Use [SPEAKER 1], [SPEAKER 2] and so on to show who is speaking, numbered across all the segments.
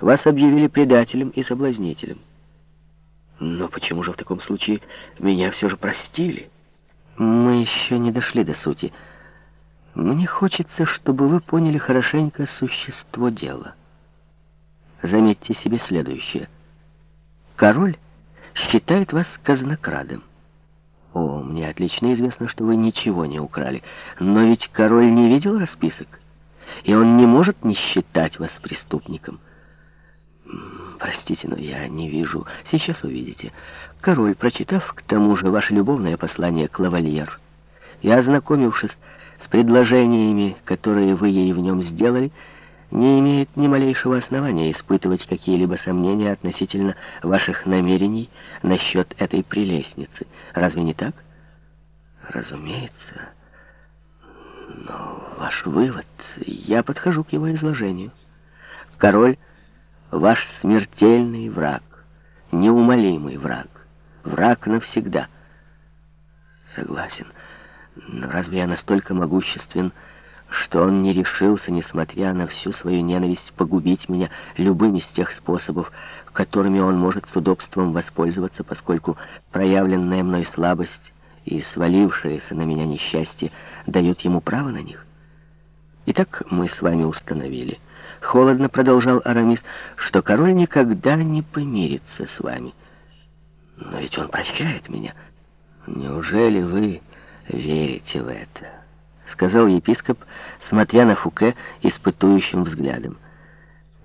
[SPEAKER 1] Вас объявили предателем и соблазнителем. Но почему же в таком случае меня все же простили? Мы еще не дошли до сути. Мне хочется, чтобы вы поняли хорошенько существо дела. Заметьте себе следующее. Король считает вас казнокрадом. О, мне отлично известно, что вы ничего не украли. Но ведь король не видел расписок, и он не может не считать вас преступником. Простите, но я не вижу. Сейчас увидите. Король, прочитав к тому же ваше любовное послание к лавальер и ознакомившись с предложениями, которые вы ей в нем сделали, не имеет ни малейшего основания испытывать какие-либо сомнения относительно ваших намерений насчет этой прелестницы. Разве не так? Разумеется. Но ваш вывод... Я подхожу к его изложению. Король Ваш смертельный враг, неумолимый враг, враг навсегда. Согласен, но разве я настолько могуществен, что он не решился, несмотря на всю свою ненависть, погубить меня любым из тех способов, которыми он может с удобством воспользоваться, поскольку проявленная мной слабость и свалившееся на меня несчастье дают ему право на них? Итак, мы с вами установили, холодно продолжал Арамис, что король никогда не помирится с вами. Но ведь он прощает меня. Неужели вы верите в это? Сказал епископ, смотря на Фуке испытующим взглядом.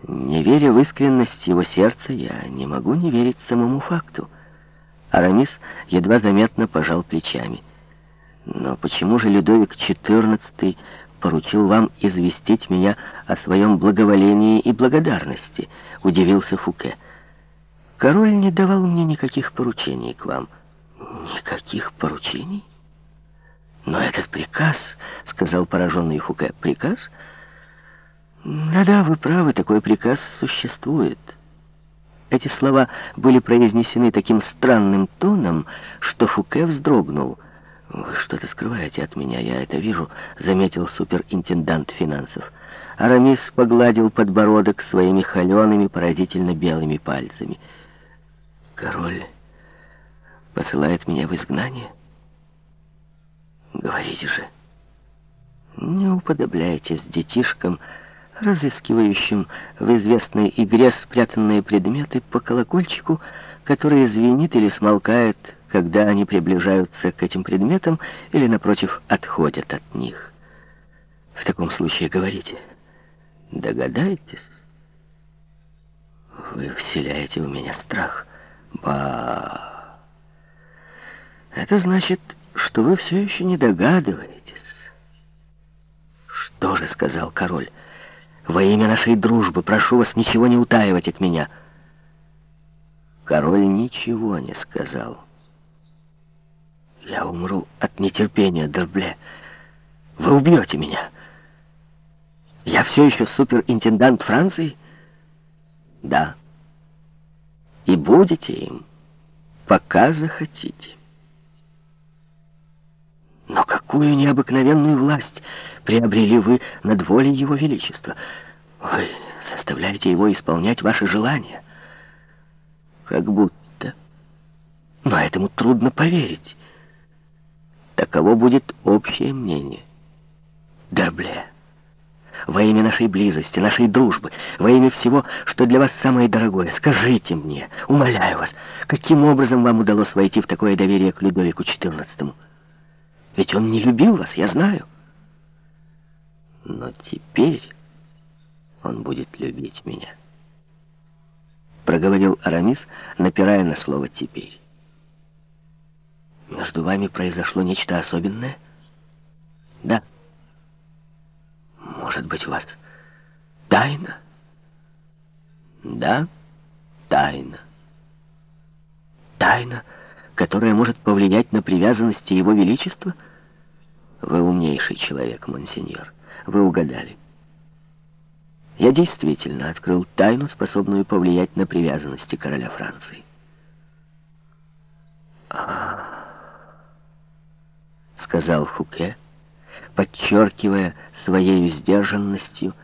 [SPEAKER 1] Не веря в искренность его сердца, я не могу не верить самому факту. Арамис едва заметно пожал плечами. Но почему же Людовик XIV поручил вам известить меня о своем благоволении и благодарности», — удивился Фуке. «Король не давал мне никаких поручений к вам». «Никаких поручений?» «Но этот приказ», — сказал пораженный Фуке, — «приказ?» «Да-да, вы правы, такой приказ существует». Эти слова были произнесены таким странным тоном, что Фуке вздрогнул — «Вы что-то скрываете от меня, я это вижу», — заметил суперинтендант финансов. Арамис погладил подбородок своими холеными, поразительно белыми пальцами. «Король посылает меня в изгнание?» «Говорите же, не уподобляйтесь детишкам, разыскивающим в известной игре спрятанные предметы по колокольчику, который звенит или смолкает, когда они приближаются к этим предметам или, напротив, отходят от них. В таком случае говорите, догадаетесь? Вы вселяете в меня страх. Ба! Это значит, что вы все еще не догадываетесь. Что же, сказал король, во имя нашей дружбы прошу вас ничего не утаивать от меня. Король ничего не сказал. Я умру от нетерпения, Дербле. Вы убьете меня. Я все еще суперинтендант Франции? Да. И будете им, пока захотите. Но какую необыкновенную власть приобрели вы над волей Его Величества? Вы заставляете его исполнять ваши желания. Как будто. Но этому трудно поверить. Таково будет общее мнение. Дербле, во имя нашей близости, нашей дружбы, во имя всего, что для вас самое дорогое, скажите мне, умоляю вас, каким образом вам удалось войти в такое доверие к Людовику XIV? Ведь он не любил вас, я знаю. Но теперь он будет любить меня. Проговорил Арамис, напирая на слово «теперь». Между вами произошло нечто особенное? Да. Может быть, у вас тайна? Да, тайна. Тайна, которая может повлиять на привязанности Его Величества? Вы умнейший человек, монсеньор. Вы угадали. Я действительно открыл тайну, способную повлиять на привязанности короля Франции. Сказал Фуке, подчеркивая своей сдержанностью